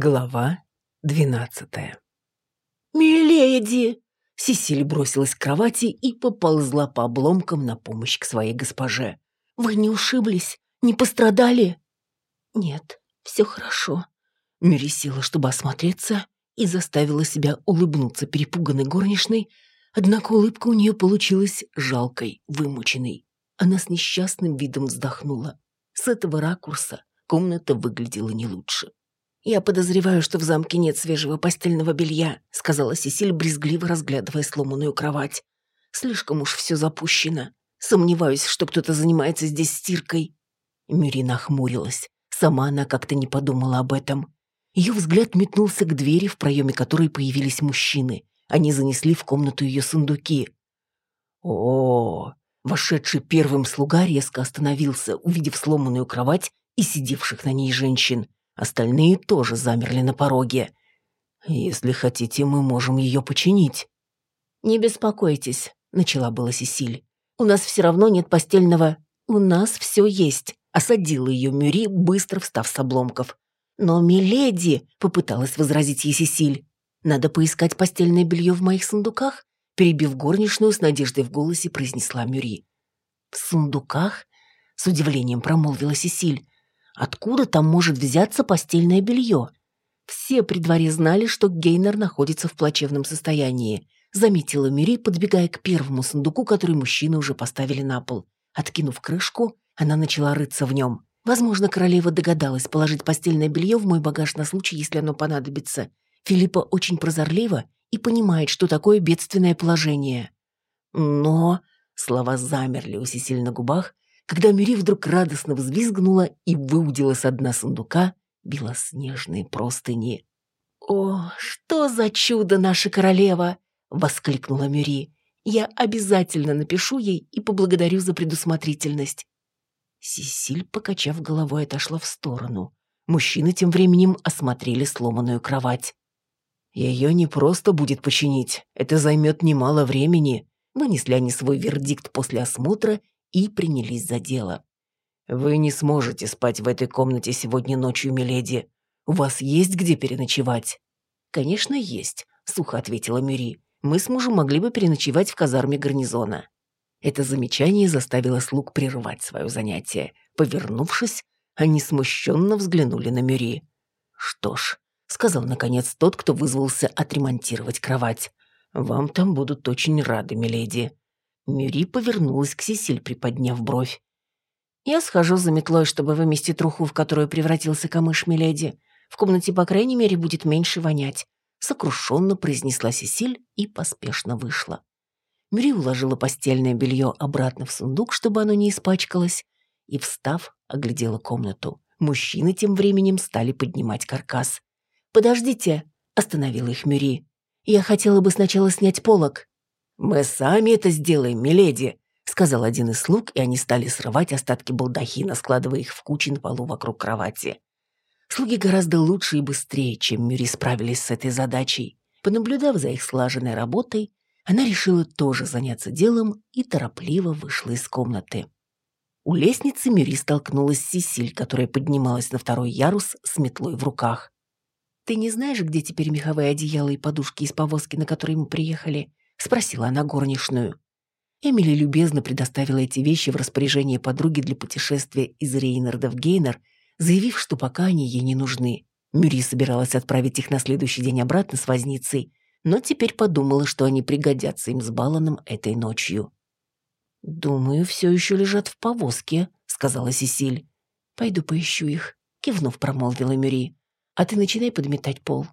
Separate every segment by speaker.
Speaker 1: Глава двенадцатая
Speaker 2: «Миледи!» Сесиль бросилась к кровати и поползла по обломкам на помощь к своей госпоже. «Вы не ушиблись? Не пострадали?» «Нет, все хорошо». Мюри села, чтобы осмотреться, и заставила себя улыбнуться перепуганной горничной, однако улыбка у нее получилась жалкой, вымученной. Она с несчастным видом вздохнула. С этого ракурса комната выглядела не лучше. «Я подозреваю, что в замке нет свежего постельного белья», сказала Сесиль, брезгливо разглядывая сломанную кровать. «Слишком уж все запущено. Сомневаюсь, что кто-то занимается здесь стиркой». Мюрина хмурилась. Сама она как-то не подумала об этом. Ее взгляд метнулся к двери, в проеме которой появились мужчины. Они занесли в комнату ее сундуки. О, -о, -о Вошедший первым слуга резко остановился, увидев сломанную кровать и сидевших на ней женщин. Остальные тоже замерли на пороге. «Если хотите, мы можем ее починить». «Не беспокойтесь», — начала была Сесиль. «У нас все равно нет постельного...» «У нас все есть», — осадила ее Мюри, быстро встав с обломков. «Но, миледи», — попыталась возразить ей Сесиль, «надо поискать постельное белье в моих сундуках», перебив горничную, с надеждой в голосе произнесла Мюри. «В сундуках?» — с удивлением промолвила Сесиль. Откуда там может взяться постельное белье? Все при дворе знали, что Гейнер находится в плачевном состоянии. Заметила Мюри, подбегая к первому сундуку, который мужчины уже поставили на пол. Откинув крышку, она начала рыться в нем. Возможно, королева догадалась положить постельное белье в мой багаж на случай, если оно понадобится. Филиппа очень прозорлива и понимает, что такое бедственное положение. Но слова замерли у Сесиль на губах, когда Мюри вдруг радостно взвизгнула и выудила с дна сундука белоснежные простыни. «О, что за чудо наша королева!» — воскликнула Мюри. «Я обязательно напишу ей и поблагодарю за предусмотрительность». Сесиль, покачав головой, отошла в сторону. Мужчины тем временем осмотрели сломанную кровать. «Ее не просто будет починить, это займет немало времени», вынесли они свой вердикт после осмотра и принялись за дело. «Вы не сможете спать в этой комнате сегодня ночью, миледи. У вас есть где переночевать?» «Конечно, есть», — сухо ответила Мюри. «Мы с мужем могли бы переночевать в казарме гарнизона». Это замечание заставило слуг прервать свое занятие. Повернувшись, они смущенно взглянули на Мюри. «Что ж», — сказал наконец тот, кто вызвался отремонтировать кровать. «Вам там будут очень рады, миледи. Мюри повернулась к Сесиль, приподняв бровь. «Я схожу за метлой, чтобы выместить труху, в которую превратился камыш Миледи. В комнате, по крайней мере, будет меньше вонять», — сокрушенно произнесла Сесиль и поспешно вышла. Мюри уложила постельное белье обратно в сундук, чтобы оно не испачкалось, и, встав, оглядела комнату. Мужчины тем временем стали поднимать каркас. «Подождите», — остановила их Мюри. «Я хотела бы сначала снять полог». «Мы сами это сделаем, миледи», — сказал один из слуг, и они стали срывать остатки балдахина, складывая их в кучи на полу вокруг кровати. Слуги гораздо лучше и быстрее, чем Мюри справились с этой задачей. Понаблюдав за их слаженной работой, она решила тоже заняться делом и торопливо вышла из комнаты. У лестницы Мюри столкнулась с Сесиль, которая поднималась на второй ярус с метлой в руках. «Ты не знаешь, где теперь меховые одеяла и подушки из повозки, на которой мы приехали?» — спросила она горничную. Эмили любезно предоставила эти вещи в распоряжение подруги для путешествия из Рейнарда в Гейнер, заявив, что пока они ей не нужны. Мюри собиралась отправить их на следующий день обратно с возницей, но теперь подумала, что они пригодятся им с Баланом этой ночью. «Думаю, все еще лежат в повозке», — сказала Сесиль. «Пойду поищу их», — кивнув, промолвила Мюри. «А ты начинай подметать пол».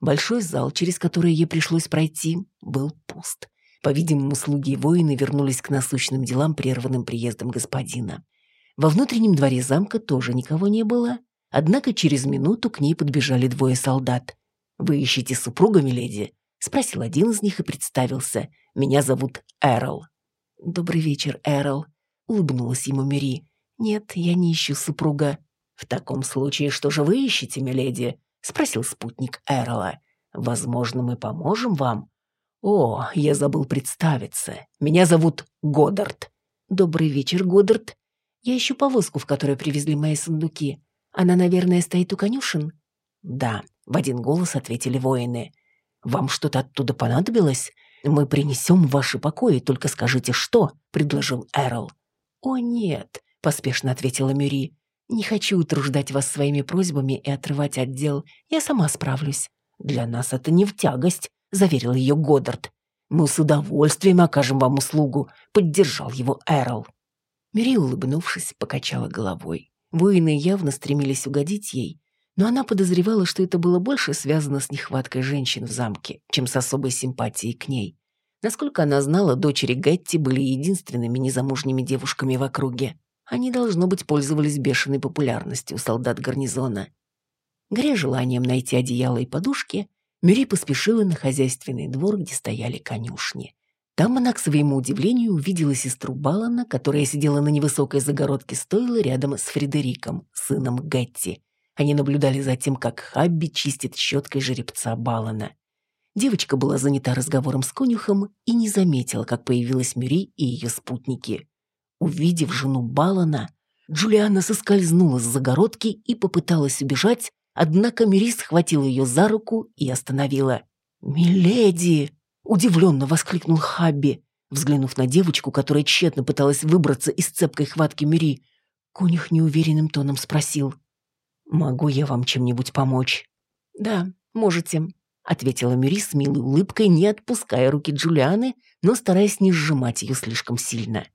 Speaker 2: Большой зал, через который ей пришлось пройти, был пуст. По-видимому, слуги и воины вернулись к насущным делам, прерванным приездом господина. Во внутреннем дворе замка тоже никого не было, однако через минуту к ней подбежали двое солдат. «Вы ищете супруга, миледи?» — спросил один из них и представился. «Меня зовут Эрл». «Добрый вечер, Эрл», — улыбнулась ему Мюри. «Нет, я не ищу супруга». «В таком случае, что же вы ищете, миледи?» — спросил спутник Эрла. «Возможно, мы поможем вам?» «О, я забыл представиться. Меня зовут Годдард». «Добрый вечер, Годдард. Я ищу повозку, в которой привезли мои сундуки. Она, наверное, стоит у конюшен?» «Да», — в один голос ответили воины. «Вам что-то оттуда понадобилось? Мы принесем в ваши покои, только скажите, что», — предложил Эрл. «О, нет», — поспешно ответила Мюри. «Не хочу утруждать вас своими просьбами и отрывать от дел. Я сама справлюсь». «Для нас это не в тягость», — заверил ее Годдард. «Мы с удовольствием окажем вам услугу», — поддержал его Эрл. Мюри, улыбнувшись, покачала головой. Воины явно стремились угодить ей, но она подозревала, что это было больше связано с нехваткой женщин в замке, чем с особой симпатией к ней. Насколько она знала, дочери Гетти были единственными незамужними девушками в округе. Они, должно быть, пользовались бешеной популярностью у солдат гарнизона. Горя желанием найти одеяло и подушки, Мюри поспешила на хозяйственный двор, где стояли конюшни. Там она, к своему удивлению, увидела сестру Балана, которая сидела на невысокой загородке стойла рядом с Фредериком, сыном Гетти. Они наблюдали за тем, как Хабби чистит щеткой жеребца Балана. Девочка была занята разговором с конюхом и не заметила, как появилась Мюри и ее спутники. Увидев жену Балана, Джулиана соскользнула с загородки и попыталась убежать, однако Мюри схватила ее за руку и остановила. «Миледи!» — удивленно воскликнул Хабби, взглянув на девочку, которая тщетно пыталась выбраться из цепкой хватки Мюри. Конюх неуверенным тоном спросил. «Могу я вам чем-нибудь помочь?» «Да, можете», ответила Мюри с милой улыбкой, не отпуская руки Джулианы, но стараясь не сжимать ее слишком сильно.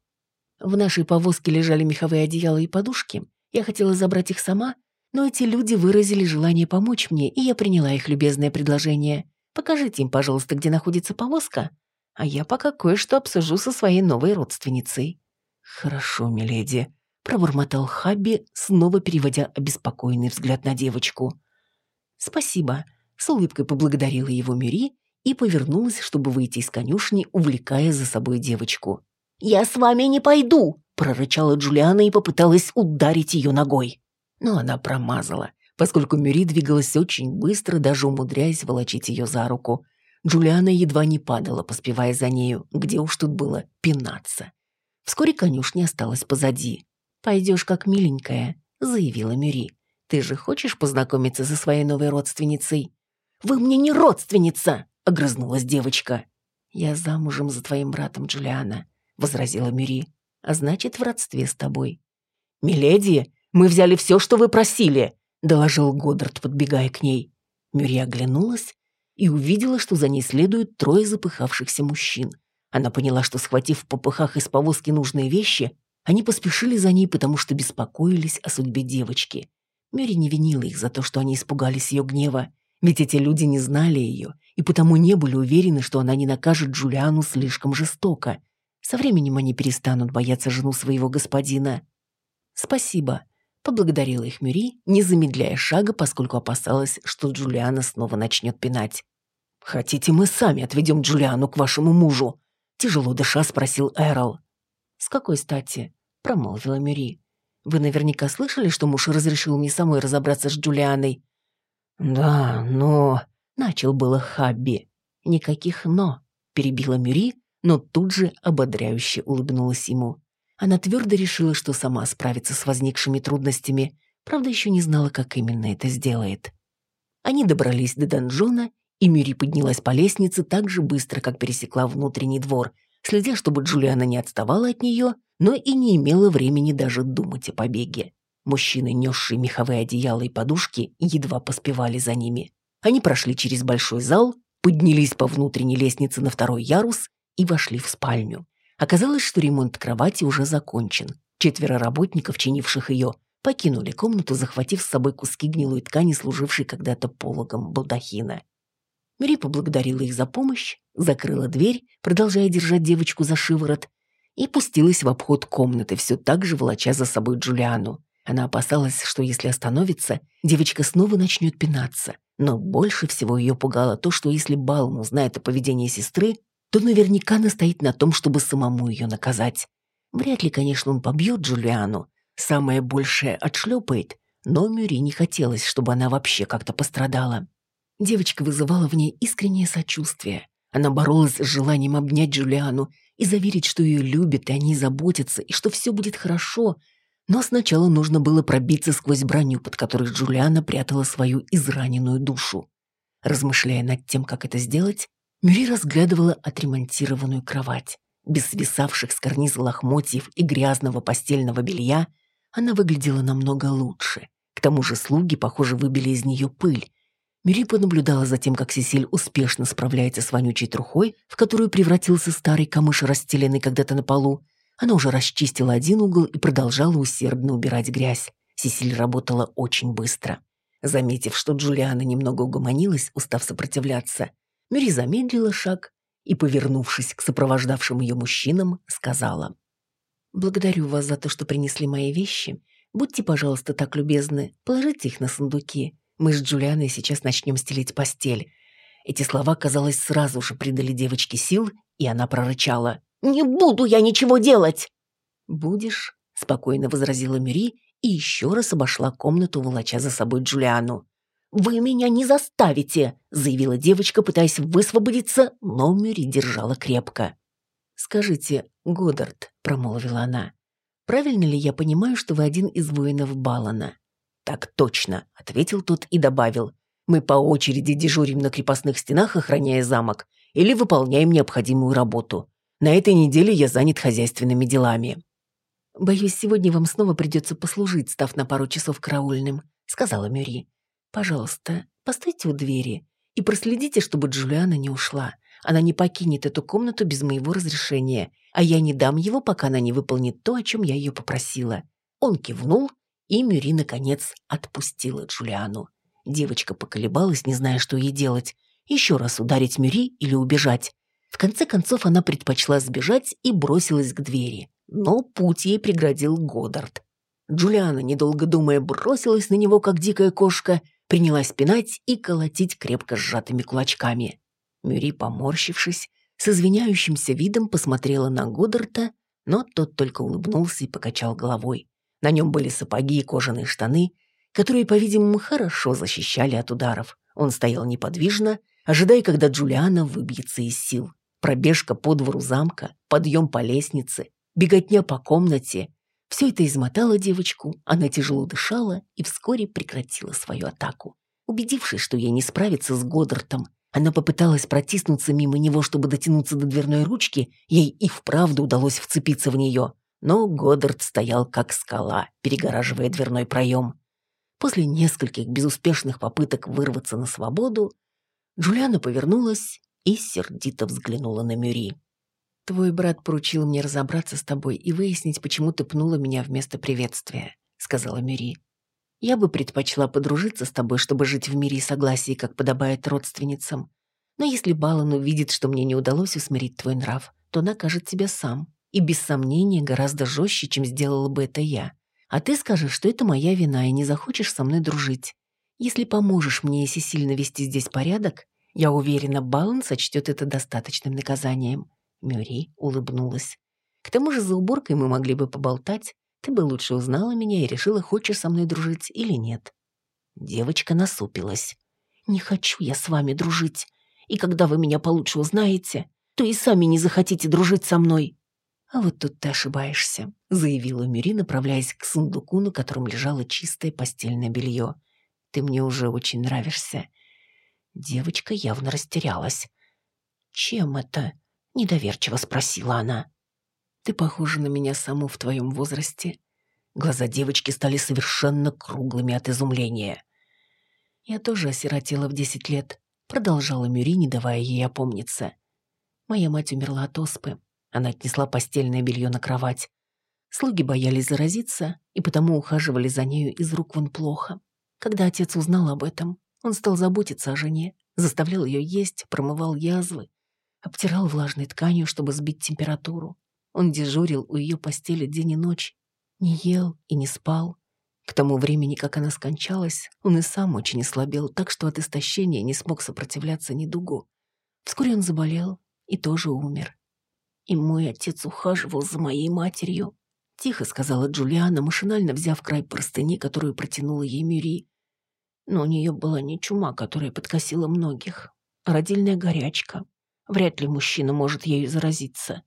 Speaker 2: В нашей повозке лежали меховые одеяла и подушки. Я хотела забрать их сама, но эти люди выразили желание помочь мне, и я приняла их любезное предложение. Покажите им, пожалуйста, где находится повозка, а я пока кое-что обсужу со своей новой родственницей». «Хорошо, миледи», — пробормотал Хабби, снова переводя обеспокоенный взгляд на девочку. «Спасибо», с улыбкой поблагодарила его Мюри и повернулась, чтобы выйти из конюшни, увлекая за собой девочку. «Я с вами не пойду!» – прорычала Джулиана и попыталась ударить ее ногой. Но она промазала, поскольку Мюри двигалась очень быстро, даже умудряясь волочить ее за руку. Джулиана едва не падала, поспевая за нею, где уж тут было пинаться. Вскоре конюшня осталась позади. «Пойдешь как миленькая», — заявила Мюри. «Ты же хочешь познакомиться со своей новой родственницей?» «Вы мне не родственница!» — огрызнулась девочка. «Я замужем за твоим братом Джулиана», — возразила Мюри. «А значит, в родстве с тобой». «Миледи, мы взяли все, что вы просили», — доложил Годдард, подбегая к ней. Мюри оглянулась и увидела, что за ней следуют трое запыхавшихся мужчин. Она поняла, что, схватив в попыхах из повозки нужные вещи, они поспешили за ней, потому что беспокоились о судьбе девочки. Мюри не винила их за то, что они испугались ее гнева. Ведь эти люди не знали ее и потому не были уверены, что она не накажет Джулиану слишком жестоко. Со временем они перестанут бояться жену своего господина. «Спасибо», — поблагодарила их Мюри, не замедляя шага, поскольку опасалась, что Джулиана снова начнет пинать. «Хотите, мы сами отведем Джулиану к вашему мужу?» — тяжело дыша спросил Эрл. «С какой стати?» — промолвила Мюри. «Вы наверняка слышали, что муж разрешил мне самой разобраться с Джулианой?» «Да, но...» — начал было Хабби. «Никаких «но», — перебила Мюри, но тут же ободряюще улыбнулась ему. Она твердо решила, что сама справится с возникшими трудностями, правда, еще не знала, как именно это сделает. Они добрались до донжона, и Мюри поднялась по лестнице так же быстро, как пересекла внутренний двор, следя, чтобы Джулиана не отставала от нее, но и не имела времени даже думать о побеге. Мужчины, несшие меховые одеяла и подушки, едва поспевали за ними. Они прошли через большой зал, поднялись по внутренней лестнице на второй ярус и вошли в спальню. Оказалось, что ремонт кровати уже закончен. Четверо работников, чинивших ее, покинули комнату, захватив с собой куски гнилой ткани, служившей когда-то пологом балдахина. Мири поблагодарила их за помощь, закрыла дверь, продолжая держать девочку за шиворот, и пустилась в обход комнаты, все так же волоча за собой Джулиану. Она опасалась, что если остановится, девочка снова начнет пинаться. Но больше всего ее пугало то, что если Балм узнает о поведении сестры, то наверняка настоит на том, чтобы самому ее наказать. Вряд ли, конечно, он побьет Джулиану. Самое большее отшлепает, но Мюри не хотелось, чтобы она вообще как-то пострадала. Девочка вызывала в ней искреннее сочувствие. Она боролась с желанием обнять Джулиану и заверить, что ее любят, и они заботятся, и что все будет хорошо, Но сначала нужно было пробиться сквозь броню, под которой Джулиана прятала свою израненную душу. Размышляя над тем, как это сделать, Мюри разглядывала отремонтированную кровать. Без свисавших с карниза лохмотьев и грязного постельного белья она выглядела намного лучше. К тому же слуги, похоже, выбили из нее пыль. Мюри понаблюдала за тем, как Сесиль успешно справляется с вонючей трухой, в которую превратился старый камыш, расстеленный когда-то на полу. Она уже расчистила один угол и продолжала усердно убирать грязь. Сесиль работала очень быстро. Заметив, что Джулиана немного угомонилась, устав сопротивляться, Мюри замедлила шаг и, повернувшись к сопровождавшим ее мужчинам, сказала. «Благодарю вас за то, что принесли мои вещи. Будьте, пожалуйста, так любезны, положите их на сундуки. Мы с Джулианой сейчас начнем стелить постель». Эти слова, казалось, сразу же придали девочке сил, и она прорычала. «Не буду я ничего делать!» «Будешь», — спокойно возразила Мюри и еще раз обошла комнату, волоча за собой Джулиану. «Вы меня не заставите!» — заявила девочка, пытаясь высвободиться, но Мюри держала крепко. «Скажите, Годдард», — промолвила она, — «правильно ли я понимаю, что вы один из воинов Балана?» «Так точно», — ответил тот и добавил. «Мы по очереди дежурим на крепостных стенах, охраняя замок, или выполняем необходимую работу. На этой неделе я занят хозяйственными делами». «Боюсь, сегодня вам снова придется послужить, став на пару часов караульным», — сказала Мюри. Пожалуйста, постойте у двери и проследите, чтобы Джулиана не ушла. Она не покинет эту комнату без моего разрешения, а я не дам его, пока она не выполнит то, о чем я ее попросила». Он кивнул, и Мюри, наконец, отпустила Джулиану. Девочка поколебалась, не зная, что ей делать. Еще раз ударить Мюри или убежать. В конце концов, она предпочла сбежать и бросилась к двери. Но путь ей преградил Годдард. Джулиана, недолго думая, бросилась на него, как дикая кошка — принялась пинать и колотить крепко сжатыми кулачками. Мюри, поморщившись, с извиняющимся видом посмотрела на Годдарта, но тот только улыбнулся и покачал головой. На нем были сапоги и кожаные штаны, которые, по-видимому, хорошо защищали от ударов. Он стоял неподвижно, ожидая, когда Джулиана выбьется из сил. Пробежка по двору замка, подъем по лестнице, беготня по комнате все это измотало девочку, она тяжело дышала и вскоре прекратила свою атаку. Убедившись, что ей не справиться с Годдартом, она попыталась протиснуться мимо него, чтобы дотянуться до дверной ручки, ей и вправду удалось вцепиться в нее. Но Годдард стоял как скала, перегораживая дверной проем. После нескольких безуспешных попыток вырваться на свободу, Джулиана повернулась и сердито взглянула на Мюри. «Твой брат поручил мне разобраться с тобой и выяснить, почему ты пнула меня вместо приветствия», — сказала Мюри. «Я бы предпочла подружиться с тобой, чтобы жить в мире и согласии, как подобает родственницам. Но если Балан увидит, что мне не удалось усмирить твой нрав, то накажет тебя сам. И без сомнения гораздо жестче, чем сделала бы это я. А ты скажешь, что это моя вина и не захочешь со мной дружить. Если поможешь мне и сильно вести здесь порядок, я уверена, Балан сочтет это достаточным наказанием. Мюри улыбнулась. «К тому же за уборкой мы могли бы поболтать. Ты бы лучше узнала меня и решила, хочешь со мной дружить или нет». Девочка насупилась. «Не хочу я с вами дружить. И когда вы меня получше узнаете, то и сами не захотите дружить со мной». «А вот тут ты ошибаешься», — заявила Мюри, направляясь к сундуку, на котором лежало чистое постельное белье. «Ты мне уже очень нравишься». Девочка явно растерялась. «Чем это?» Недоверчиво спросила она. «Ты похожа на меня саму в твоем возрасте?» Глаза девочки стали совершенно круглыми от изумления. «Я тоже осиротела в десять лет», — продолжала Мюри, не давая ей опомниться. «Моя мать умерла от оспы. Она отнесла постельное белье на кровать. Слуги боялись заразиться и потому ухаживали за нею из рук вон плохо. Когда отец узнал об этом, он стал заботиться о жене, заставлял ее есть, промывал язвы, обтирал влажной тканью, чтобы сбить температуру. Он дежурил у ее постели день и ночь, не ел и не спал. К тому времени, как она скончалась, он и сам очень ослабел, так что от истощения не смог сопротивляться недугу. Вскоре он заболел и тоже умер. И мой отец ухаживал за моей матерью. Тихо сказала Джулиана, машинально взяв край простыни, которую протянула ей Мюри. Но у нее была не чума, которая подкосила многих, а родильная горячка. Вряд ли мужчина может ею заразиться.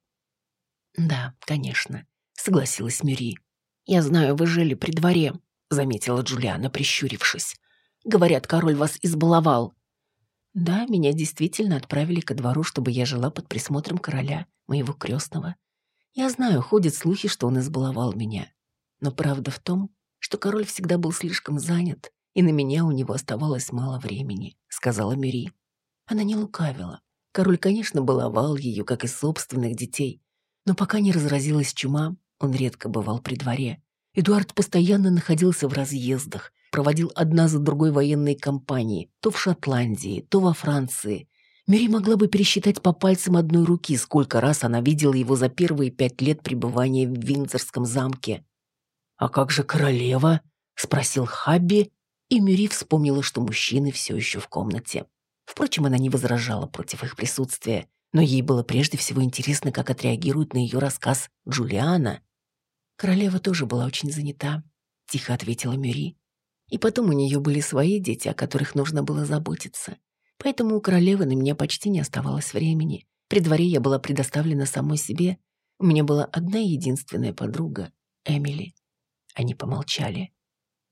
Speaker 2: Да, конечно, согласилась Мюри. «Я знаю, вы жили при дворе», — заметила Джулиана, прищурившись. «Говорят, король вас избаловал». «Да, меня действительно отправили ко двору, чтобы я жила под присмотром короля, моего крестного. Я знаю, ходят слухи, что он избаловал меня. Но правда в том, что король всегда был слишком занят, и на меня у него оставалось мало времени», — сказала Мюри. Она не лукавила. Король, конечно, баловал ее, как и собственных детей, но пока не разразилась чума, он редко бывал при дворе. Эдуард постоянно находился в разъездах, проводил одна за другой военные кампании, то в Шотландии, то во Франции. Мири могла бы пересчитать по пальцам одной руки, сколько раз она видела его за первые пять лет пребывания в Виндзорском замке. «А как же королева?» — спросил Хабби, и Мюри вспомнила, что мужчины все еще в комнате. Впрочем, она не возражала против их присутствия, но ей было прежде всего интересно, как отреагирует на ее рассказ Джулиана. Королева тоже была очень занята, тихо ответила Мюри. И потом у нее были свои дети, о которых нужно было заботиться. Поэтому у королевы на меня почти не оставалось времени. При дворе я была предоставлена самой себе. У меня была одна единственная подруга — Эмили. Они помолчали.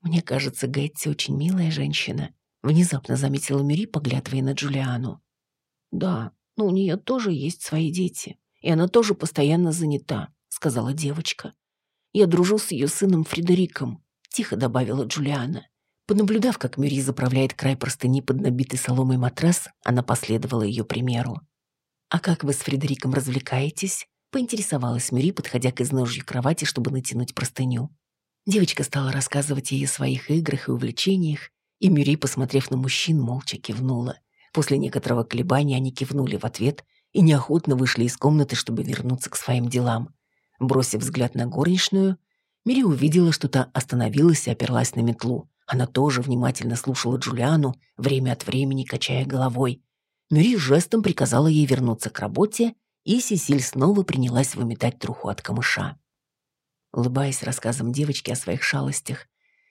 Speaker 2: «Мне кажется, Гетти очень милая женщина», — внезапно заметила Мюри, поглядывая на Джулиану. «Да, но у нее тоже есть свои дети, и она тоже постоянно занята», — сказала девочка. Я дружу с ее сыном Фредериком», — тихо добавила Джулиана. Понаблюдав, как Мюри заправляет край простыни под набитый соломой матрас, она последовала ее примеру. «А как вы с Фредериком развлекаетесь?» — поинтересовалась Мюри, подходя к изножью кровати, чтобы натянуть простыню. Девочка стала рассказывать ей о своих играх и увлечениях, и Мюри, посмотрев на мужчин, молча кивнула. После некоторого колебания они кивнули в ответ и неохотно вышли из комнаты, чтобы вернуться к своим делам. Бросив взгляд на горничную, Мири увидела, что та остановилась и оперлась на метлу. Она тоже внимательно слушала Джулиану, время от времени качая головой. Мюри жестом приказала ей вернуться к работе, и Сесиль снова принялась выметать труху от камыша. Улыбаясь рассказам девочки о своих шалостях,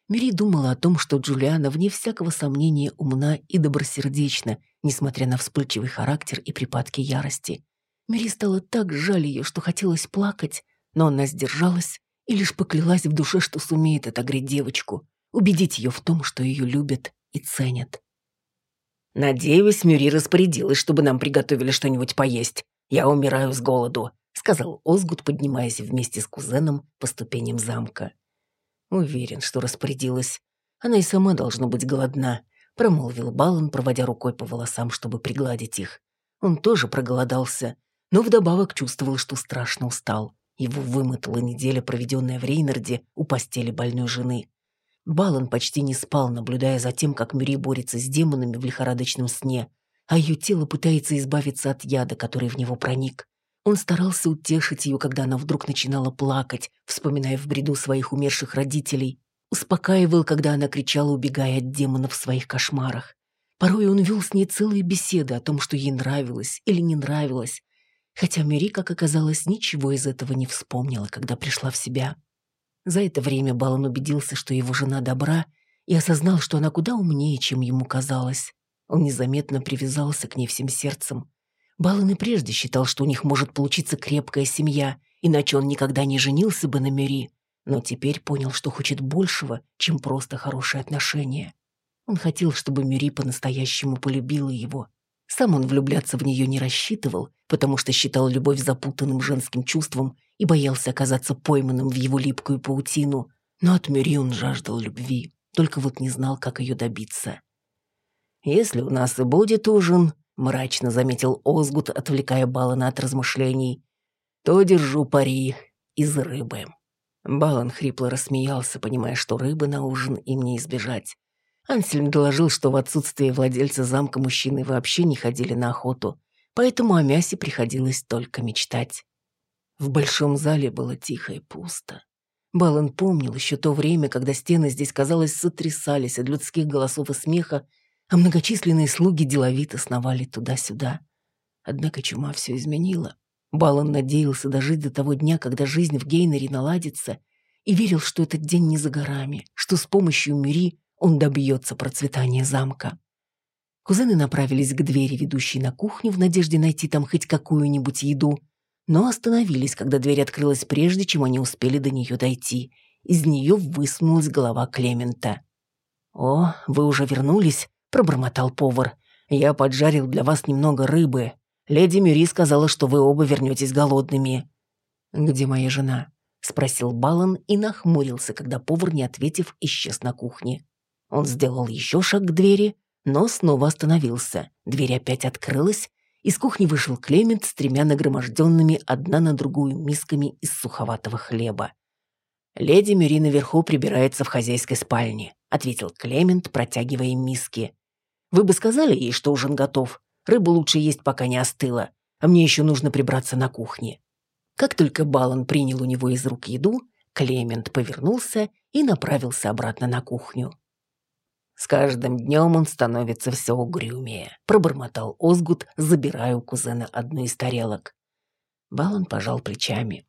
Speaker 2: Мири думала о том, что Джулиана, вне всякого сомнения, умна и добросердечна, несмотря на вспыльчивый характер и припадки ярости. Мири стало так жаль ее, что хотелось плакать, но она сдержалась и лишь поклялась в душе, что сумеет отогреть девочку, убедить ее в том, что ее любят и ценят.
Speaker 1: «Надеюсь, Мюри распорядилась, чтобы нам приготовили что-нибудь поесть. Я умираю с голоду», — сказал Озгуд, поднимаясь вместе с кузеном по ступеням замка. «Уверен, что распорядилась. Она и сама должна быть голодна», — промолвил Балан, проводя рукой по волосам, чтобы пригладить их. Он тоже проголодался, но вдобавок чувствовал, что страшно устал. Его вымотала неделя, проведенная в Рейнарде у постели больной жены. Балан почти не спал, наблюдая за тем, как Мюри борется с демонами в лихорадочном сне, а ее тело пытается избавиться от яда, который в него проник. Он старался утешить ее, когда она вдруг начинала плакать, вспоминая в бреду своих умерших родителей. Успокаивал, когда она кричала, убегая от демонов в своих кошмарах. Порой он вел с ней целые беседы о том, что ей нравилось или не нравилось, хотя Мюри, как оказалось, ничего из этого не вспомнила, когда пришла в себя. За это время Балан убедился, что его жена добра, и осознал, что она куда умнее, чем ему казалось. Он незаметно привязался к ней всем сердцем. Балан и прежде считал, что у них может получиться крепкая семья, иначе он никогда не женился бы на Мюри, но теперь понял, что хочет большего, чем просто хорошие отношения. Он хотел, чтобы Мюри по-настоящему полюбила его, сам он влюбляться в нее не рассчитывал, потому что считал любовь запутанным женским чувством и боялся оказаться пойманным в его липкую паутину. Но от Мюри он жаждал любви, только вот не знал, как ее добиться. «Если у нас и будет ужин», — мрачно заметил Озгут, отвлекая Балана от размышлений, «то держу пари из рыбы». Балан хрипло рассмеялся, понимая, что рыбы на ужин им не избежать. Ансельм доложил, что в отсутствие владельца замка мужчины вообще не ходили на охоту, поэтому о мясе приходилось только мечтать. В большом зале было тихо и пусто. Балан помнил еще то время, когда стены здесь, казалось, сотрясались от людских голосов и смеха, а многочисленные слуги деловито сновали туда-сюда. Однако чума все изменила. Балан надеялся дожить до того дня, когда жизнь в Гейнере наладится, и верил, что этот день не за горами, что с помощью Мюри он добьется процветания замка. Кузены направились к двери, ведущей на кухню, в надежде найти там хоть какую-нибудь еду, но остановились, когда дверь открылась прежде, чем они успели до нее дойти, из нее высунулась голова Клемента. «О, вы уже вернулись?» — пробормотал повар. «Я поджарил для вас немного рыбы. Леди Мюри сказала, что вы оба вернетесь голодными». «Где моя жена?» — спросил Балан и нахмурился, когда повар, не ответив, исчез на кухне. Он сделал еще шаг к двери, но снова остановился. Дверь опять открылась, из кухни вышел Клемент с тремя нагроможденными одна на другую мисками из суховатого хлеба. «Леди Мюри наверху прибирается в хозяйской спальне», — ответил Клемент, протягивая миски. «Вы бы сказали ей, что ужин готов. Рыбу лучше есть, пока не остыла, а мне еще нужно прибраться на кухне». Как только Балан принял у него из рук еду, Клемент повернулся и направился обратно на кухню. «С каждым днем он становится все угрюмее», — пробормотал Озгут, забирая у кузена одну из тарелок. Балан пожал плечами.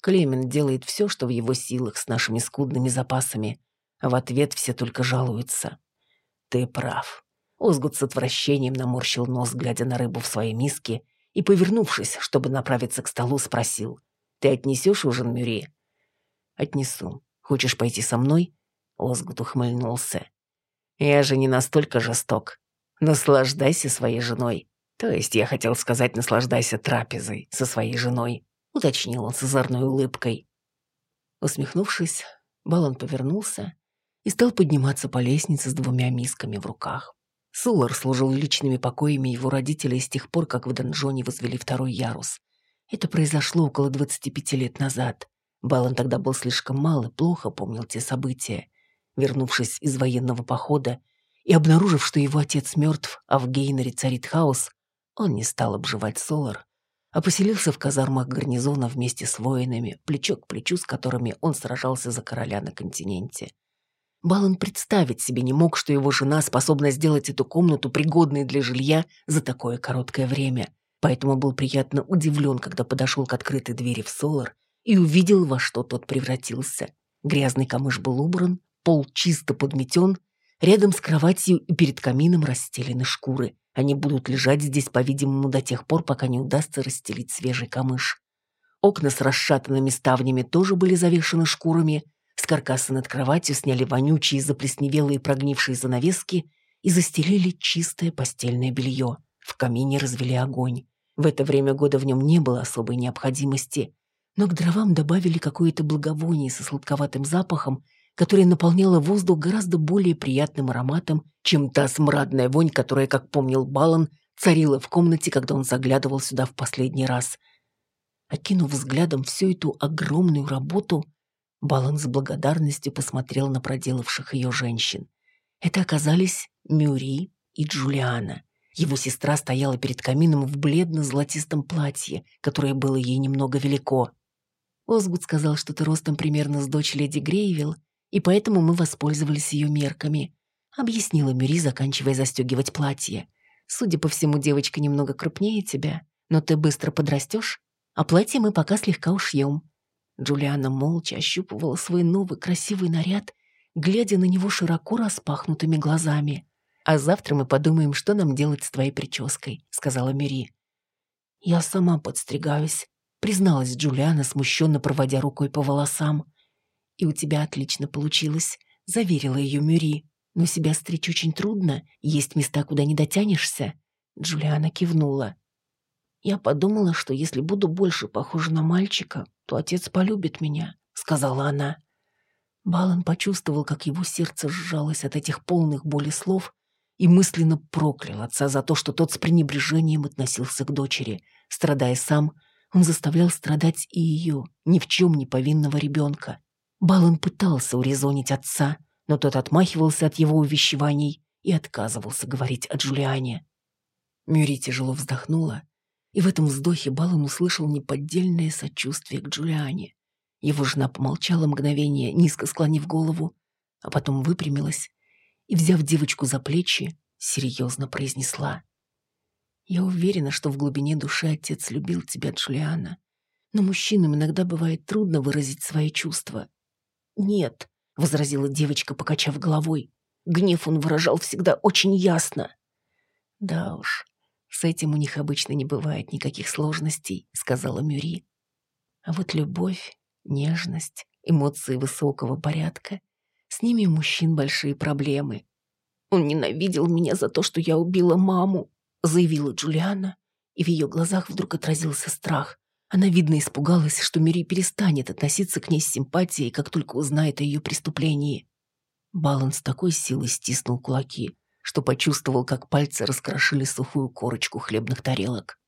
Speaker 1: Клемент делает все, что в его силах с нашими скудными запасами, а в ответ все только жалуются. Ты прав. Озгут с отвращением наморщил нос, глядя на рыбу в своей миске, и, повернувшись, чтобы направиться к столу, спросил. «Ты отнесешь ужин Мюри?» «Отнесу. Хочешь пойти со мной?» Озгут ухмыльнулся. «Я же не настолько жесток. Наслаждайся своей женой. То есть я хотел сказать, наслаждайся трапезой со своей женой уточнил он с озорной улыбкой. Усмехнувшись, Балан повернулся и стал подниматься по лестнице с двумя мисками в руках. Сулар служил личными покоями его родителей с тех пор, как в донжоне возвели второй ярус. Это произошло около 25 лет назад. Балан тогда был слишком мал и плохо помнил те события. Вернувшись из военного похода и обнаружив, что его отец мертв, а в Гейнере царит хаос, он не стал обживать Солар, а поселился в казармах гарнизона вместе с воинами, плечо к плечу с которыми он сражался за короля на континенте. Балан представить себе не мог, что его жена способна сделать эту комнату пригодной для жилья за такое короткое время, поэтому был приятно удивлен, когда подошел к открытой двери в Солар и увидел, во что тот превратился. Грязный камыш был убран, пол чисто подметен, рядом с кроватью и перед камином расстелены шкуры – они будут лежать здесь, по-видимому, до тех пор, пока не удастся расстелить свежий камыш. Окна с расшатанными ставнями тоже были завешены шкурами. С каркаса над кроватью сняли вонючие, заплесневелые прогнившие занавески и застелили чистое постельное белье. В камине развели огонь. В это время года в нем не было особой необходимости, но к дровам добавили какое-то благовоние со сладковатым запахом которая наполняла воздух гораздо более приятным ароматом, чем та смрадная вонь, которая, как помнил Балан, царила в комнате, когда он заглядывал сюда в последний раз. Окинув взглядом всю эту огромную работу, Балан с благодарностью посмотрел на проделавших ее женщин. Это оказались Мюри и Джулиана. Его сестра стояла перед камином в бледно-золотистом платье, которое было ей немного велико. Озгуд сказал что-то ростом примерно с дочь леди Грейвилл, и поэтому мы воспользовались ее мерками», — объяснила Мюри, заканчивая застегивать платье. «Судя по всему, девочка немного крупнее тебя, но ты быстро подрастешь, а платье мы пока слегка ушьем». Джулиана молча ощупывала свой новый красивый наряд, глядя на него широко распахнутыми глазами. «А завтра мы подумаем, что нам делать с твоей прической», — сказала Мюри. «Я сама подстригаюсь», — призналась Джулиана, смущенно проводя рукой по волосам. «И у тебя отлично получилось», — заверила ее Мюри. «Но себя стричь очень трудно, есть места, куда не дотянешься». Джулиана кивнула. «Я подумала, что если буду больше похожа на мальчика, то отец полюбит меня», — сказала она. Балан почувствовал, как его сердце сжалось от этих полных боли слов и мысленно проклял отца за то, что тот с пренебрежением относился к дочери. Страдая сам, он заставлял страдать и ее, ни в чем не повинного ребенка. Балан пытался урезонить отца, но тот отмахивался от его увещеваний и отказывался говорить о Джулиане. Мюри тяжело вздохнула, и в этом вздохе Балан услышал неподдельное сочувствие к Джулиане. Его жена помолчала мгновение, низко склонив голову, а потом выпрямилась и, взяв девочку за плечи, серьезно произнесла. «Я уверена, что в глубине души отец любил тебя, Джулиана, но мужчинам иногда бывает трудно выразить свои чувства, «Нет», — возразила девочка, покачав головой. Гнев он выражал всегда очень ясно. «Да уж, с этим у них обычно не бывает никаких сложностей», — сказала Мюри. «А вот любовь, нежность,
Speaker 2: Эмоции высокого порядка. С ними у мужчин большие проблемы. «Он ненавидел меня за то, что я убила маму», заявила Джулиана, и в ее глазах вдруг отразился страх. Она, видно, испугалась, что Мири перестанет относиться к ней с симпатией, как только узнает о ее преступлении. Балан с такой силой стиснул кулаки, что почувствовал, как пальцы раскрошили сухую корочку хлебных тарелок.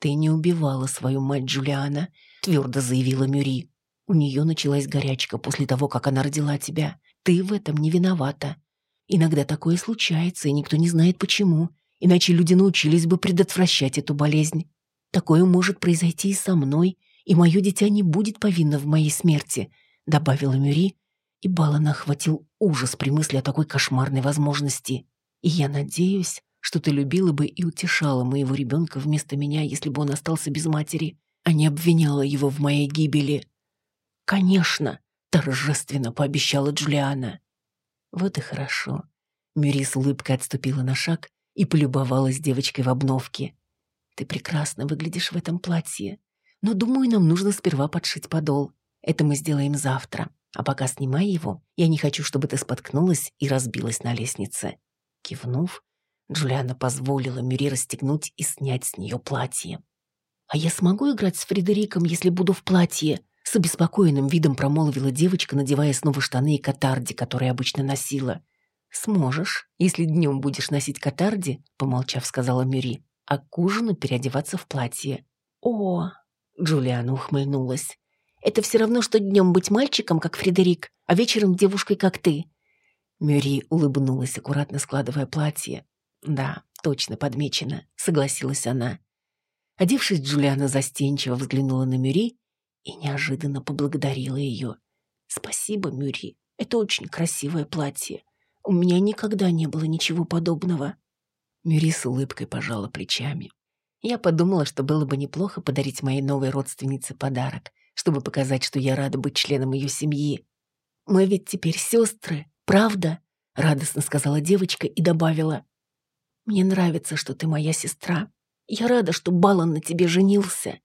Speaker 2: «Ты не убивала свою мать Джулиана», — твердо заявила Мюри. «У нее началась горячка после того, как она родила тебя. Ты в этом не виновата. Иногда такое случается, и никто не знает почему, иначе люди научились бы предотвращать эту болезнь. Такое может произойти и со мной, и мое дитя не будет повинно в моей смерти», — добавила Мюри, и Балана охватил ужас при мысли о такой кошмарной возможности. «И я надеюсь, что ты любила бы и утешала моего ребенка вместо меня, если бы он остался без матери, а не обвиняла его в моей гибели». «Конечно», — торжественно пообещала Джулиана. «Вот и хорошо». Мюри с улыбкой отступила на шаг и полюбовалась девочкой в обновке. Ты прекрасно выглядишь в этом платье. Но, думаю, нам нужно сперва подшить подол. Это мы сделаем завтра. А пока снимай его, я не хочу, чтобы ты споткнулась и разбилась на лестнице». Кивнув, Джулиана позволила Мюри расстегнуть и снять с нее платье. «А я смогу играть с Фредериком, если буду в платье?» С обеспокоенным видом промолвила девочка, надевая снова штаны и катарди, которые обычно носила. «Сможешь, если днем будешь носить катарди», — помолчав, сказала Мюри а к ужину переодеваться в платье. «О!» — Джулиана ухмыльнулась. «Это все равно, что днем быть мальчиком, как Фредерик, а вечером девушкой, как ты». Мюри улыбнулась, аккуратно складывая платье. «Да, точно подмечено», — согласилась она. Одевшись, Джулиана застенчиво взглянула на Мюри и неожиданно поблагодарила ее. «Спасибо, Мюри, это очень красивое платье. У меня никогда не было ничего подобного». Мюри с улыбкой пожала плечами. Я подумала, что было бы неплохо подарить моей новой родственнице подарок, чтобы показать, что я рада быть членом ее семьи. «Мы ведь теперь сестры, правда?» — радостно сказала девочка и добавила. «Мне нравится, что ты моя сестра. Я рада, что Балан на тебе женился».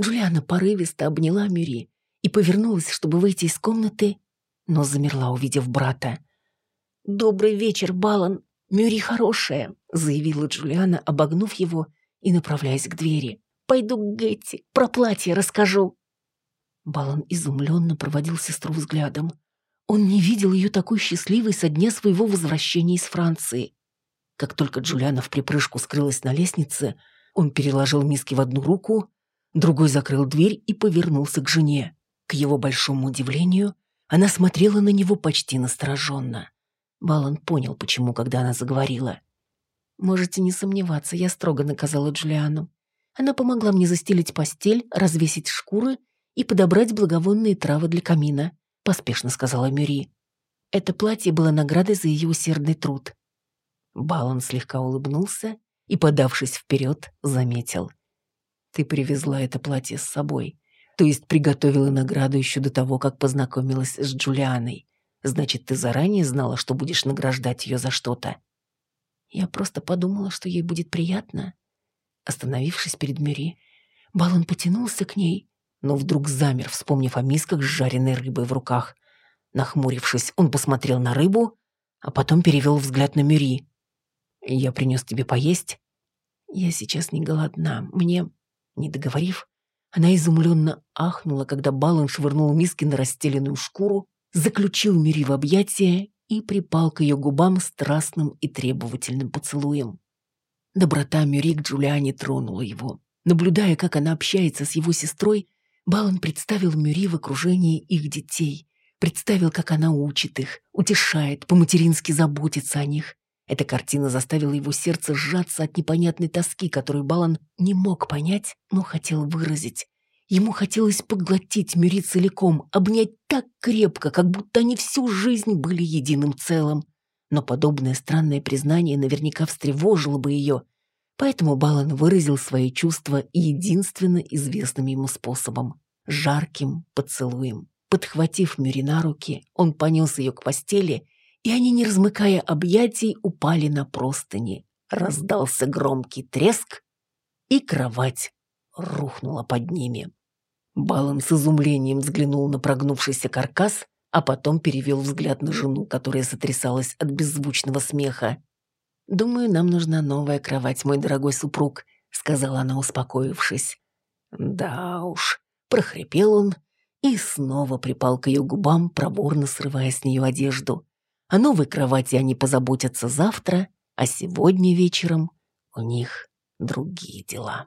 Speaker 2: Джулиана порывисто обняла Мюри и повернулась, чтобы выйти из комнаты, но замерла, увидев брата. «Добрый вечер, Балан!» «Мюри хорошая», — заявила Джулиана, обогнув его и направляясь к двери. «Пойду к Гетти, про платье расскажу». Балан изумленно проводил сестру взглядом. Он не видел ее такой счастливой со дня своего возвращения из Франции. Как только Джулиана в припрыжку скрылась на лестнице, он переложил миски в одну руку, другой закрыл дверь и повернулся к жене. К его большому удивлению, она смотрела на него почти настороженно. Балан понял, почему, когда она заговорила. «Можете не сомневаться, я строго наказала Джулиану. Она помогла мне застелить постель, развесить шкуры и подобрать благовонные травы для камина», — поспешно сказала Мюри. Это платье было наградой за ее усердный труд. Балан слегка улыбнулся и, подавшись вперед, заметил. «Ты привезла это платье с собой, то есть приготовила награду еще до того, как познакомилась с Джулианой. Значит, ты заранее знала, что будешь награждать ее за что-то. Я просто подумала, что ей будет приятно. Остановившись перед Мюри, Балан потянулся к ней, но вдруг замер, вспомнив о мисках с жареной рыбой в руках. Нахмурившись, он посмотрел на рыбу, а потом перевел взгляд на Мюри. «Я принес тебе поесть?» «Я сейчас не голодна. Мне...» Не договорив, она изумленно ахнула, когда Балан швырнул миски на расстеленную шкуру, заключил Мири в объятия и припал к ее губам страстным и требовательным поцелуем. Доброта Мюри к Джулиане тронула его. Наблюдая, как она общается с его сестрой, Балан представил Мюри в окружении их детей, представил, как она учит их, утешает, по-матерински заботится о них. Эта картина заставила его сердце сжаться от непонятной тоски, которую Балан не мог понять, но хотел выразить. Ему хотелось поглотить Мюри целиком, обнять так крепко, как будто они всю жизнь были единым целым. Но подобное странное признание наверняка встревожило бы ее, поэтому Балан выразил свои чувства единственно известным ему способом — жарким поцелуем. Подхватив Мюри на руки, он понес ее к постели, и они, не размыкая объятий, упали на простыни. Раздался громкий треск, и кровать рухнула под ними.
Speaker 1: Балан с изумлением взглянул на прогнувшийся каркас, а потом перевел взгляд на жену, которая сотрясалась от беззвучного смеха. «Думаю, нам нужна новая кровать, мой дорогой супруг», — сказала она, успокоившись. «Да уж», — прохрипел он и снова припал к ее губам, проборно срывая с нее одежду. О новой кровати они позаботятся завтра, а сегодня вечером у них другие дела.